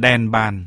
đèn bàn.